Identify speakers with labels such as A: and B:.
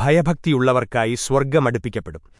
A: ഭയഭക്തിയുള്ളവർക്കായി സ്വർഗമടുപ്പിക്കപ്പെടും.